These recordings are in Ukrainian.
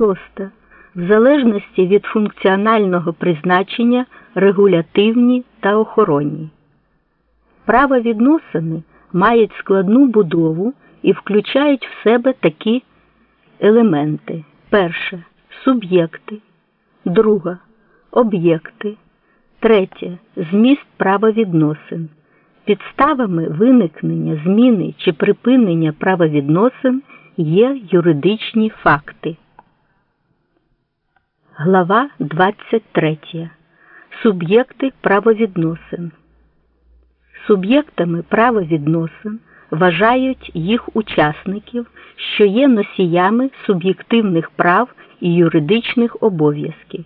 Шосте. В залежності від функціонального призначення регулятивні та охоронні. Правовідносини мають складну будову і включають в себе такі елементи. Перше суб'єкти, друге об'єкти, третє зміст правовідносин. Підставами виникнення, зміни чи припинення правовідносин є юридичні факти. Глава 23. Суб'єкти правовідносин. Суб'єктами правовідносин вважають їх учасників, що є носіями суб'єктивних прав і юридичних обов'язків.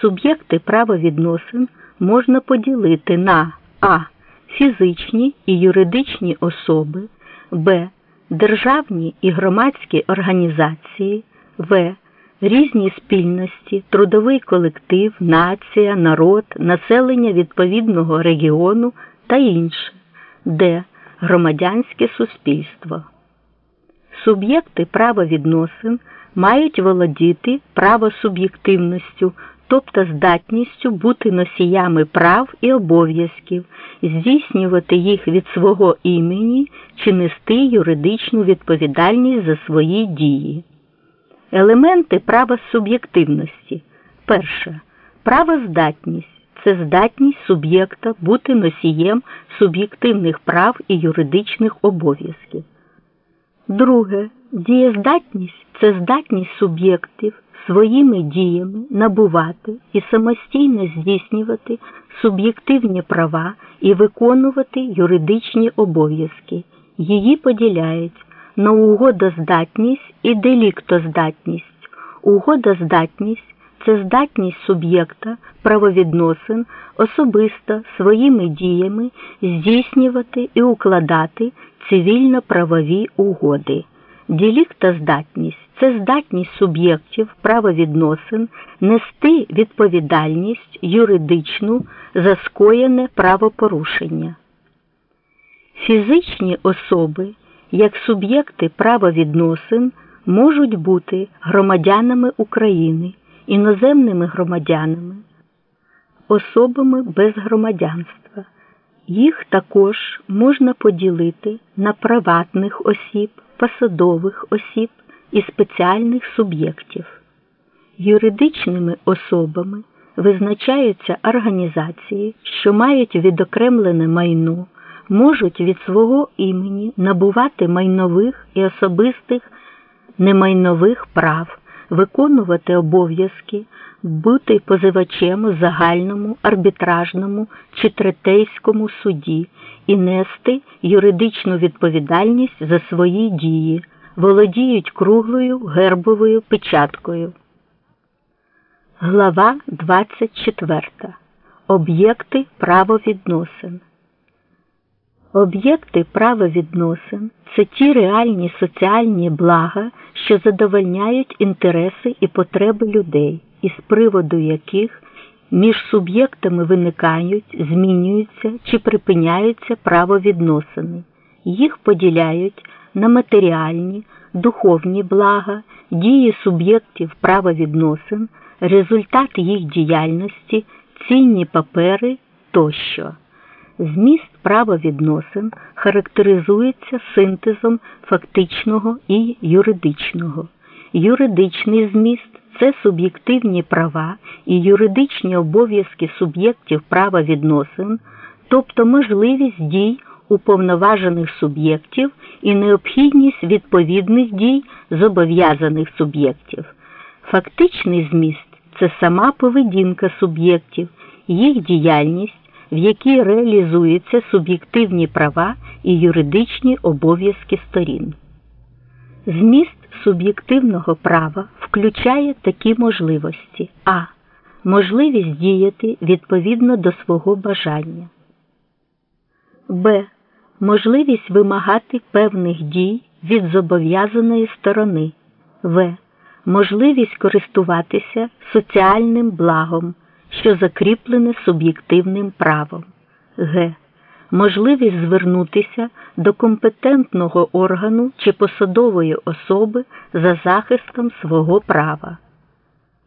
Суб'єкти правовідносин можна поділити на а. Фізичні і юридичні особи, б. Державні і громадські організації, в. Різні спільності, трудовий колектив, нація, народ, населення відповідного регіону та інше, де громадянське суспільство. Суб'єкти правовідносин мають володіти правосуб'єктивністю, тобто здатністю бути носіями прав і обов'язків, здійснювати їх від свого імені чи нести юридичну відповідальність за свої дії. Елементи права суб'єктивності. Перше. Правоздатність це здатність суб'єкта бути носієм суб'єктивних прав і юридичних обов'язків. Друге. Дієздатність це здатність суб'єктів своїми діями набувати і самостійно здійснювати суб'єктивні права і виконувати юридичні обов'язки. Її поділяють на угодоздатність і деліктоздатність. Угодоздатність це здатність суб'єкта правовідносин особисто своїми діями здійснювати і укладати цивільно-правові угоди. Діліктоздатність це здатність суб'єктів правовідносин нести відповідальність юридичну за скоєне правопорушення. Фізичні особи як суб'єкти правовідносин можуть бути громадянами України, іноземними громадянами, особами без громадянства. Їх також можна поділити на приватних осіб, посадових осіб і спеціальних суб'єктів. Юридичними особами визначаються організації, що мають відокремлене майно можуть від свого імені набувати майнових і особистих немайнових прав, виконувати обов'язки, бути позивачем у загальному, арбітражному чи третейському суді і нести юридичну відповідальність за свої дії, володіють круглою гербовою печаткою. Глава 24. Об'єкти правовідносин. Об'єкти правовідносин це ті реальні соціальні блага, що задовольняють інтереси і потреби людей, із приводу яких між суб'єктами виникають, змінюються чи припиняються правовідносини. Їх поділяють на матеріальні, духовні блага, дії суб'єктів правовідносин, результат їх діяльності, цінні папери тощо. Зміст правовідносин характеризується синтезом фактичного і юридичного. Юридичний зміст це суб'єктивні права і юридичні обов'язки суб'єктів правовідносин, тобто можливість дій уповноважених суб'єктів і необхідність відповідних дій зобов'язаних суб'єктів. Фактичний зміст це сама поведінка суб'єктів, їх діяльність в якій реалізуються суб'єктивні права і юридичні обов'язки сторін. Зміст суб'єктивного права включає такі можливості а. Можливість діяти відповідно до свого бажання, б. Можливість вимагати певних дій від зобов'язаної сторони, в. Можливість користуватися соціальним благом що закріплене суб'єктивним правом, г. можливість звернутися до компетентного органу чи посадової особи за захистом свого права.